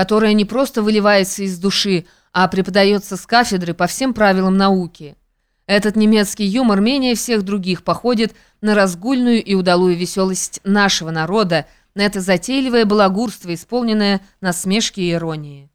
которое не просто выливается из души, а преподается с кафедры по всем правилам науки. Этот немецкий юмор менее всех других походит на разгульную и удалую веселость нашего народа, на это затейливое балагурство, исполненное насмешки и иронии.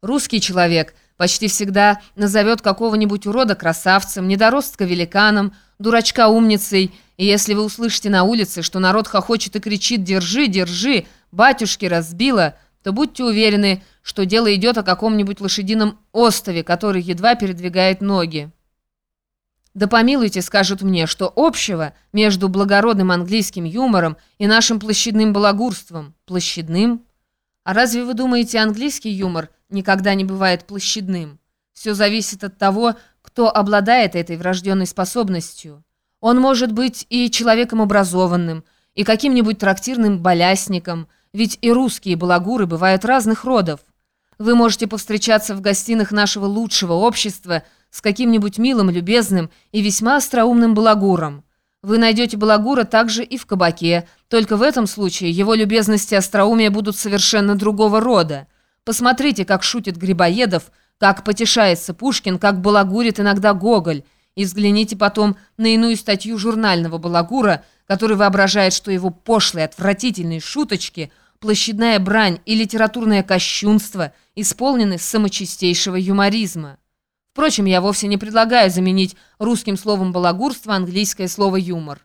Русский человек почти всегда назовет какого-нибудь урода красавцем, недоростка великаном, дурачка умницей, и если вы услышите на улице, что народ хохочет и кричит «Держи, держи! Батюшки разбила!», то будьте уверены, что дело идет о каком-нибудь лошадином остове, который едва передвигает ноги. Да помилуйте, скажут мне, что общего между благородным английским юмором и нашим площадным балагурством? Площадным? А разве вы думаете, английский юмор никогда не бывает площадным? Все зависит от того, кто обладает этой врожденной способностью. Он может быть и человеком образованным, и каким-нибудь трактирным балясником, ведь и русские балагуры бывают разных родов. Вы можете повстречаться в гостинах нашего лучшего общества – с каким-нибудь милым, любезным и весьма остроумным балагуром. Вы найдете балагура также и в кабаке, только в этом случае его любезности и остроумие будут совершенно другого рода. Посмотрите, как шутит Грибоедов, как потешается Пушкин, как балагурит иногда Гоголь, и взгляните потом на иную статью журнального балагура, который воображает, что его пошлые, отвратительные шуточки, площадная брань и литературное кощунство исполнены самочистейшего юморизма. Впрочем, я вовсе не предлагаю заменить русским словом «балагурство» английское слово «юмор».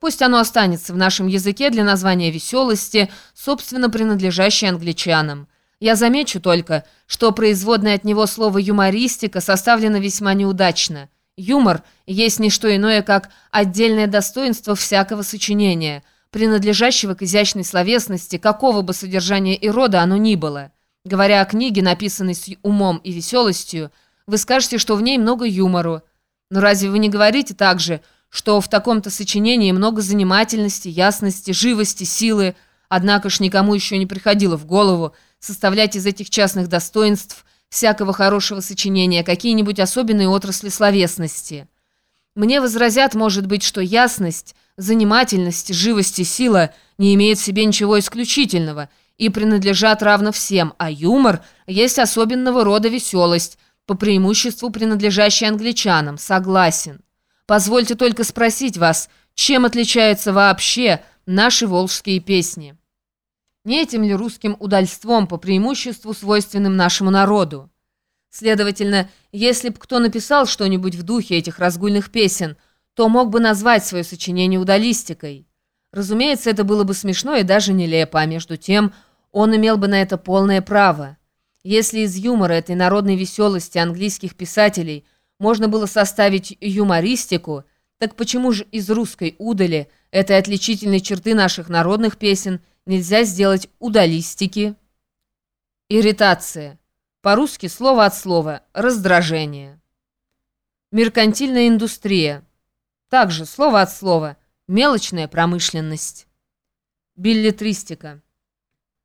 Пусть оно останется в нашем языке для названия веселости, собственно принадлежащей англичанам. Я замечу только, что производное от него слово «юмористика» составлено весьма неудачно. Юмор есть не что иное, как отдельное достоинство всякого сочинения, принадлежащего к изящной словесности, какого бы содержания и рода оно ни было. Говоря о книге, написанной с умом и веселостью, вы скажете, что в ней много юмору. Но разве вы не говорите также, что в таком-то сочинении много занимательности, ясности, живости, силы, однако ж никому еще не приходило в голову составлять из этих частных достоинств всякого хорошего сочинения какие-нибудь особенные отрасли словесности? Мне возразят, может быть, что ясность, занимательность, живость и сила не имеют в себе ничего исключительного и принадлежат равно всем, а юмор есть особенного рода веселость – по преимуществу принадлежащий англичанам, согласен. Позвольте только спросить вас, чем отличаются вообще наши волжские песни? Не этим ли русским удальством по преимуществу свойственным нашему народу? Следовательно, если б кто написал что-нибудь в духе этих разгульных песен, то мог бы назвать свое сочинение удалистикой. Разумеется, это было бы смешно и даже нелепо, а между тем он имел бы на это полное право. Если из юмора этой народной веселости английских писателей можно было составить юмористику, так почему же из русской удали, этой отличительной черты наших народных песен, нельзя сделать удалистики? Ирритация. По-русски слово от слова раздражение. Меркантильная индустрия. Также слово от слова мелочная промышленность. Билетристика.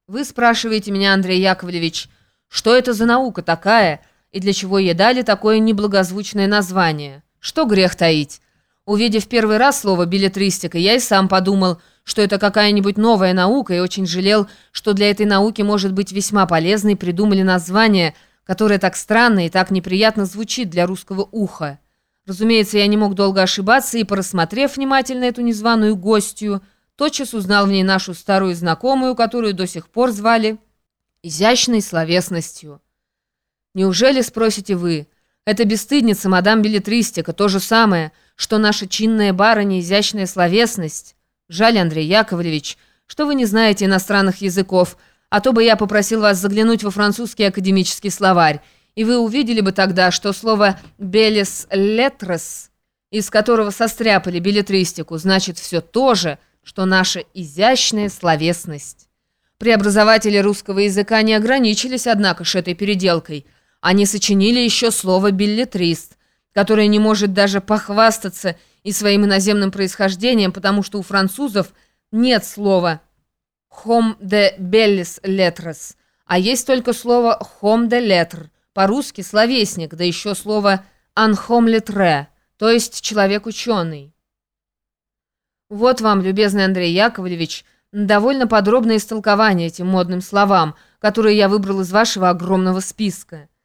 Вы спрашиваете меня, Андрей Яковлевич, что это за наука такая, и для чего ей дали такое неблагозвучное название? Что грех таить? Увидев первый раз слово «билетристика», я и сам подумал, что это какая-нибудь новая наука, и очень жалел, что для этой науки может быть весьма полезной, придумали название, которое так странно и так неприятно звучит для русского уха. Разумеется, я не мог долго ошибаться, и, порассмотрев внимательно эту незваную гостью, тотчас узнал в ней нашу старую знакомую, которую до сих пор звали изящной словесностью. Неужели, спросите вы, это бесстыдница мадам Беллетристика, то же самое, что наша чинная барыня изящная словесность? Жаль, Андрей Яковлевич, что вы не знаете иностранных языков, а то бы я попросил вас заглянуть во французский академический словарь, и вы увидели бы тогда, что слово «белес летрес», из которого состряпали билетристику, значит все то же, что наша изящная словесность. Преобразователи русского языка не ограничились, однако, ж этой переделкой. Они сочинили еще слово «билетрист», которое не может даже похвастаться и своим иноземным происхождением, потому что у французов нет слова «hom de bellis lettres», а есть только слово «hom de lettres», по-русски «словесник», да еще слово «anhom lettre», то есть «человек-ученый». Вот вам, любезный Андрей Яковлевич, довольно подробное истолкование этим модным словам, которые я выбрал из вашего огромного списка.